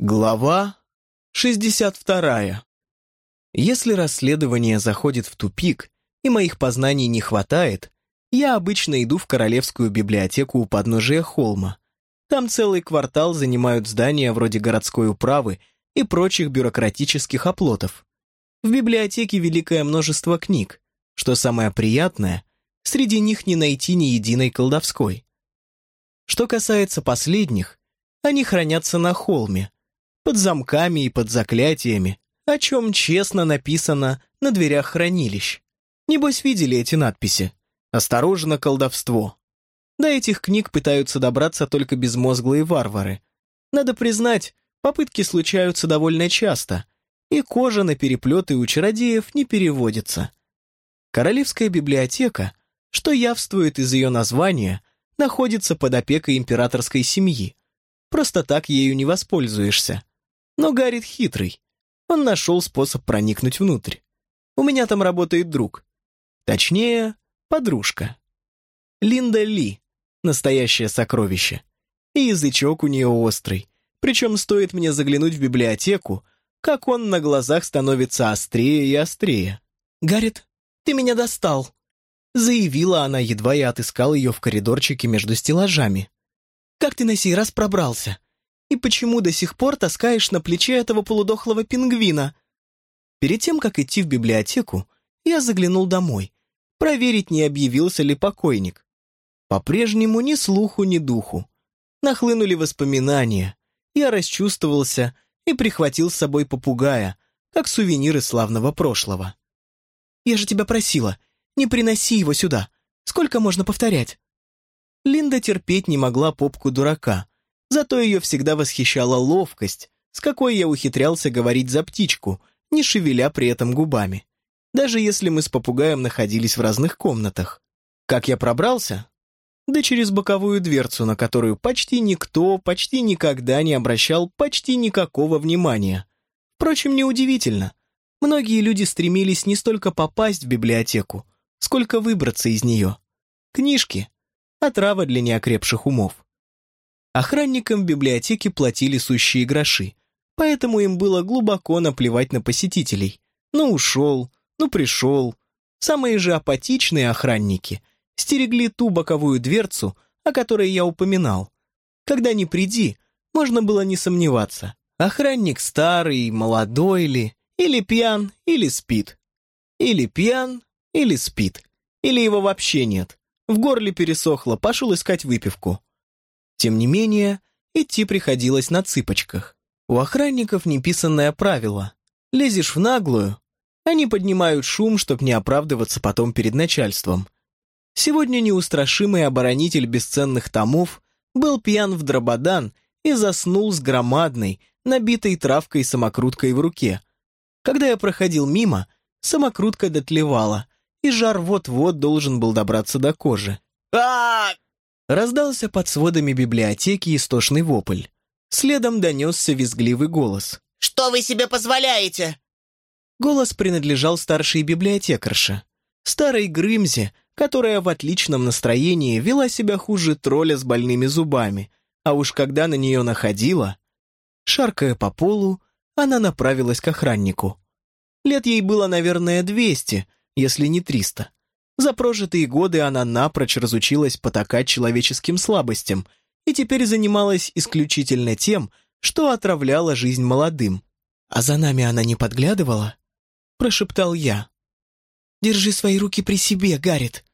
Глава 62. Если расследование заходит в тупик, и моих познаний не хватает, я обычно иду в Королевскую библиотеку у подножия холма. Там целый квартал занимают здания вроде городской управы и прочих бюрократических оплотов. В библиотеке великое множество книг. Что самое приятное, среди них не найти ни единой колдовской. Что касается последних, они хранятся на холме, под замками и под заклятиями, о чем честно написано на дверях хранилищ. Небось видели эти надписи. «Осторожно, колдовство». До этих книг пытаются добраться только безмозглые варвары. Надо признать, попытки случаются довольно часто, и кожа на переплеты у чародеев не переводится. Королевская библиотека, что явствует из ее названия, находится под опекой императорской семьи. Просто так ею не воспользуешься. Но Гаррит хитрый. Он нашел способ проникнуть внутрь. У меня там работает друг. Точнее, подружка. Линда Ли. Настоящее сокровище. И язычок у нее острый. Причем стоит мне заглянуть в библиотеку, как он на глазах становится острее и острее. «Гаррит, ты меня достал!» Заявила она, едва я отыскал ее в коридорчике между стеллажами. «Как ты на сей раз пробрался? И почему до сих пор таскаешь на плече этого полудохлого пингвина? Перед тем, как идти в библиотеку, я заглянул домой, проверить, не объявился ли покойник. По-прежнему ни слуху, ни духу. Нахлынули воспоминания. Я расчувствовался и прихватил с собой попугая, как сувениры славного прошлого. «Я же тебя просила, не приноси его сюда. Сколько можно повторять?» Линда терпеть не могла попку дурака, Зато ее всегда восхищала ловкость, с какой я ухитрялся говорить за птичку, не шевеля при этом губами. Даже если мы с попугаем находились в разных комнатах. Как я пробрался? Да через боковую дверцу, на которую почти никто, почти никогда не обращал почти никакого внимания. Впрочем, неудивительно. Многие люди стремились не столько попасть в библиотеку, сколько выбраться из нее. Книжки — отрава для неокрепших умов. Охранникам библиотеки платили сущие гроши, поэтому им было глубоко наплевать на посетителей. Ну ушел, ну пришел. Самые же апатичные охранники стерегли ту боковую дверцу, о которой я упоминал. Когда не приди, можно было не сомневаться. Охранник старый, молодой ли, или пьян, или спит. Или пьян, или спит. Или его вообще нет. В горле пересохло, пошел искать выпивку. Тем не менее, идти приходилось на цыпочках. У охранников неписанное правило. Лезешь в наглую, они поднимают шум, чтобы не оправдываться потом перед начальством. Сегодня неустрашимый оборонитель бесценных томов был пьян в дрободан и заснул с громадной, набитой травкой самокруткой в руке. Когда я проходил мимо, самокрутка дотлевала, и жар вот-вот должен был добраться до кожи. а Раздался под сводами библиотеки истошный вопль. Следом донесся визгливый голос. «Что вы себе позволяете?» Голос принадлежал старшей библиотекарше, старой Грымзе, которая в отличном настроении вела себя хуже тролля с больными зубами, а уж когда на нее находила, шаркая по полу, она направилась к охраннику. Лет ей было, наверное, двести, если не триста. За прожитые годы она напрочь разучилась потакать человеческим слабостям и теперь занималась исключительно тем, что отравляла жизнь молодым. «А за нами она не подглядывала?» – прошептал я. «Держи свои руки при себе, Гаррит».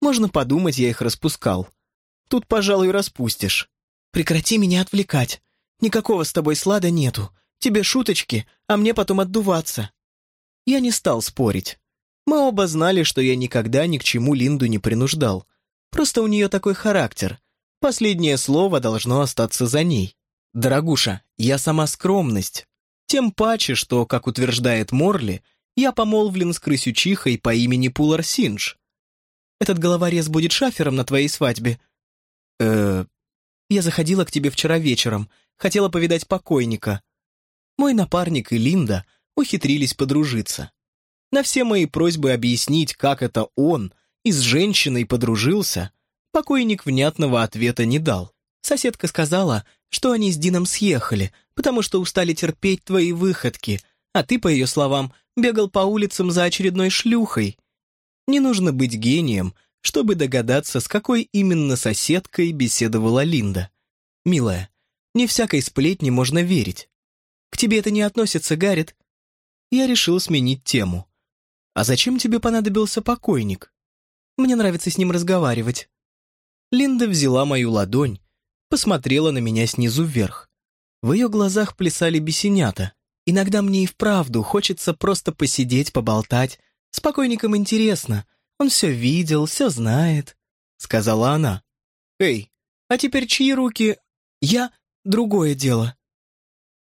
Можно подумать, я их распускал. Тут, пожалуй, распустишь. Прекрати меня отвлекать. Никакого с тобой слада нету. Тебе шуточки, а мне потом отдуваться. Я не стал спорить. Мы оба знали, что я никогда ни к чему Линду не принуждал. Просто у нее такой характер. Последнее слово должно остаться за ней. Дорогуша, я сама скромность. Тем паче, что, как утверждает Морли, я помолвлен с крысючихой по имени Пулар Синж. Этот головорез будет шафером на твоей свадьбе. э Я заходила к тебе вчера вечером, хотела повидать покойника. Мой напарник и Линда ухитрились подружиться. На все мои просьбы объяснить, как это он и с женщиной подружился, покойник внятного ответа не дал. Соседка сказала, что они с Дином съехали, потому что устали терпеть твои выходки, а ты, по ее словам, бегал по улицам за очередной шлюхой. Не нужно быть гением, чтобы догадаться, с какой именно соседкой беседовала Линда. Милая, не всякой сплетни можно верить. К тебе это не относится, Гаррит. Я решил сменить тему. А зачем тебе понадобился покойник? Мне нравится с ним разговаривать. Линда взяла мою ладонь, посмотрела на меня снизу вверх. В ее глазах плясали бесенята. Иногда мне и вправду хочется просто посидеть, поболтать. С покойником интересно. Он все видел, все знает, — сказала она. Эй, а теперь чьи руки? Я — другое дело.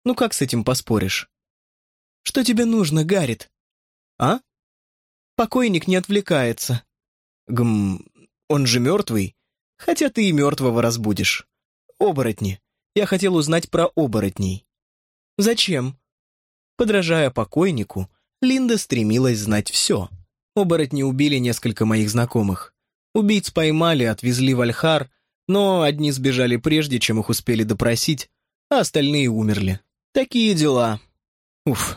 Ну как с этим поспоришь? Что тебе нужно, Гаррит? А? Покойник не отвлекается. Гм, он же мертвый. Хотя ты и мертвого разбудишь. Оборотни. Я хотел узнать про оборотней. Зачем? Подражая покойнику, Линда стремилась знать все. Оборотни убили несколько моих знакомых. Убийц поймали, отвезли в Альхар, но одни сбежали прежде, чем их успели допросить, а остальные умерли. Такие дела. Уф.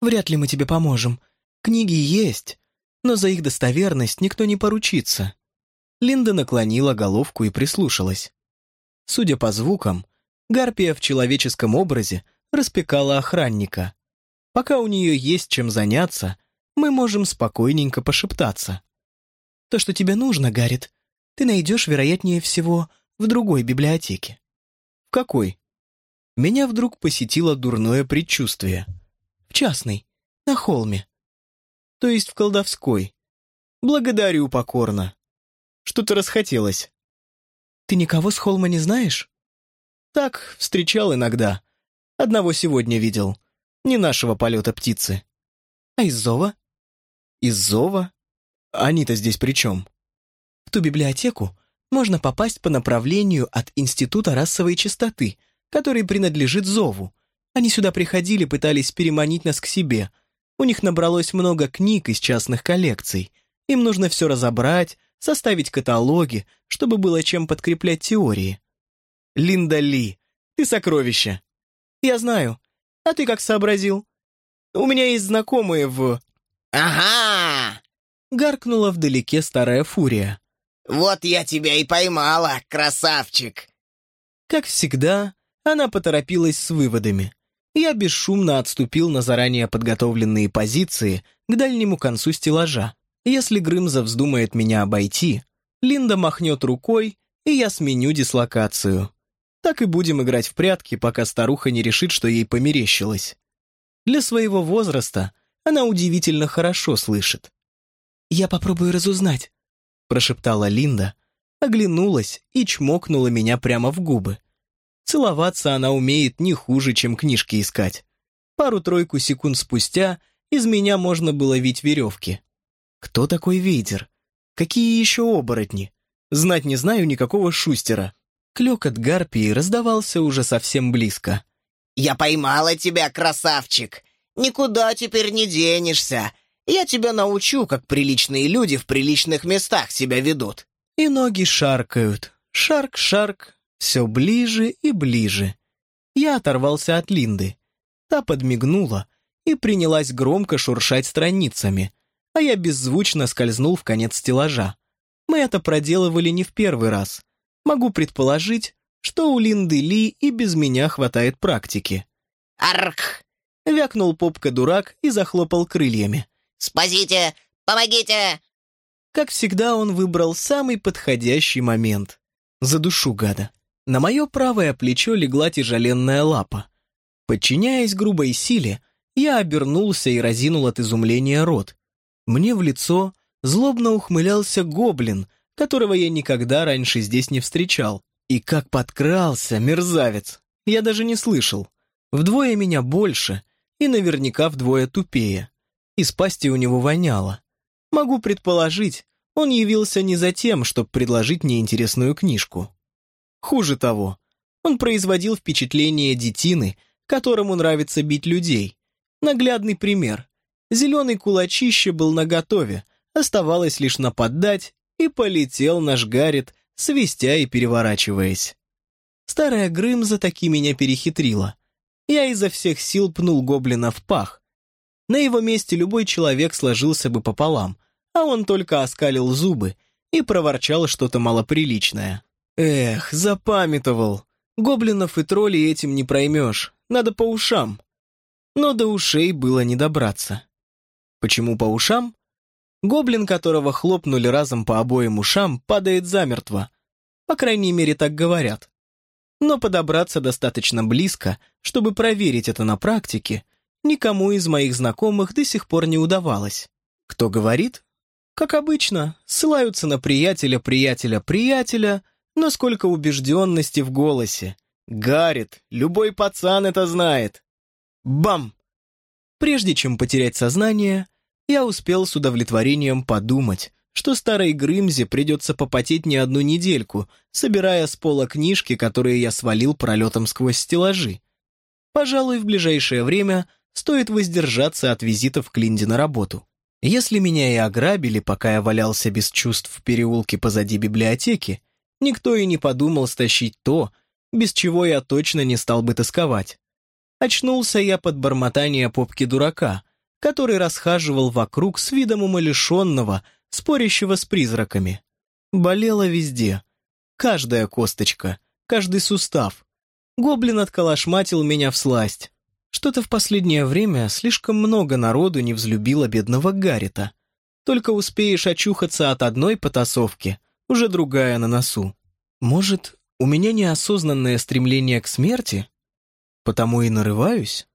Вряд ли мы тебе поможем. Книги есть, но за их достоверность никто не поручится. Линда наклонила головку и прислушалась. Судя по звукам, Гарпия в человеческом образе распекала охранника. Пока у нее есть чем заняться, мы можем спокойненько пошептаться. То, что тебе нужно, Гаррит, ты найдешь, вероятнее всего, в другой библиотеке. В какой? Меня вдруг посетило дурное предчувствие. В частной, на холме. То есть в колдовской. Благодарю покорно. Что-то расхотелось. Ты никого с холма не знаешь? Так, встречал иногда. Одного сегодня видел. Не нашего полета птицы. А из зова? Из зова? Они-то здесь при чем? В ту библиотеку можно попасть по направлению от Института расовой чистоты — который принадлежит Зову. Они сюда приходили, пытались переманить нас к себе. У них набралось много книг из частных коллекций. Им нужно все разобрать, составить каталоги, чтобы было чем подкреплять теории. Линда Ли, ты сокровище. Я знаю. А ты как сообразил? У меня есть знакомые в... Ага! Гаркнула вдалеке старая фурия. Вот я тебя и поймала, красавчик. Как всегда, она поторопилась с выводами. Я бесшумно отступил на заранее подготовленные позиции к дальнему концу стеллажа. Если Грымза вздумает меня обойти, Линда махнет рукой, и я сменю дислокацию. Так и будем играть в прятки, пока старуха не решит, что ей померещилось. Для своего возраста она удивительно хорошо слышит. «Я попробую разузнать», — прошептала Линда, оглянулась и чмокнула меня прямо в губы. Целоваться она умеет не хуже, чем книжки искать. Пару-тройку секунд спустя из меня можно было вить веревки. Кто такой Вейдер? Какие еще оборотни? Знать не знаю никакого шустера. Клёкот гарпии раздавался уже совсем близко. «Я поймала тебя, красавчик! Никуда теперь не денешься! Я тебя научу, как приличные люди в приличных местах себя ведут!» И ноги шаркают. Шарк-шарк, все ближе и ближе. Я оторвался от Линды. Та подмигнула и принялась громко шуршать страницами, а я беззвучно скользнул в конец стеллажа. Мы это проделывали не в первый раз. Могу предположить, что у Линды Ли и без меня хватает практики. «Арх!» — вякнул попка-дурак и захлопал крыльями. «Спасите! Помогите!» Как всегда, он выбрал самый подходящий момент. За душу гада. На мое правое плечо легла тяжеленная лапа. Подчиняясь грубой силе, я обернулся и разинул от изумления рот. Мне в лицо злобно ухмылялся гоблин, которого я никогда раньше здесь не встречал. И как подкрался, мерзавец! Я даже не слышал. Вдвое меня больше и наверняка вдвое тупее. Из пасти у него воняло. Могу предположить, он явился не за тем, чтобы предложить мне интересную книжку. Хуже того, он производил впечатление детины, которому нравится бить людей. Наглядный пример. Зеленый кулачище был наготове, оставалось лишь нападать, и полетел наш Гаррит, свистя и переворачиваясь. Старая Грымза таки меня перехитрила. Я изо всех сил пнул гоблина в пах. На его месте любой человек сложился бы пополам, а он только оскалил зубы и проворчал что-то малоприличное. Эх, запамятовал. Гоблинов и троллей этим не проймешь, надо по ушам. Но до ушей было не добраться. Почему по ушам? Гоблин, которого хлопнули разом по обоим ушам, падает замертво. По крайней мере, так говорят. Но подобраться достаточно близко, чтобы проверить это на практике, никому из моих знакомых до сих пор не удавалось. Кто говорит? Как обычно, ссылаются на приятеля, приятеля, приятеля, но сколько убежденности в голосе. Гарит, любой пацан это знает. Бам! Прежде чем потерять сознание, я успел с удовлетворением подумать, что старой Грымзе придется попотеть не одну недельку, собирая с пола книжки, которые я свалил пролетом сквозь стеллажи. Пожалуй, в ближайшее время стоит воздержаться от визитов к Линде на работу. Если меня и ограбили, пока я валялся без чувств в переулке позади библиотеки, никто и не подумал стащить то, без чего я точно не стал бы тосковать. Очнулся я под бормотание попки дурака, который расхаживал вокруг с видом умалишенного, спорящего с призраками. Болело везде. Каждая косточка, каждый сустав. Гоблин отколошматил меня в сласть. Что-то в последнее время слишком много народу не взлюбило бедного Гаррита. Только успеешь очухаться от одной потасовки, уже другая на носу. Может, у меня неосознанное стремление к смерти? Потому и нарываюсь?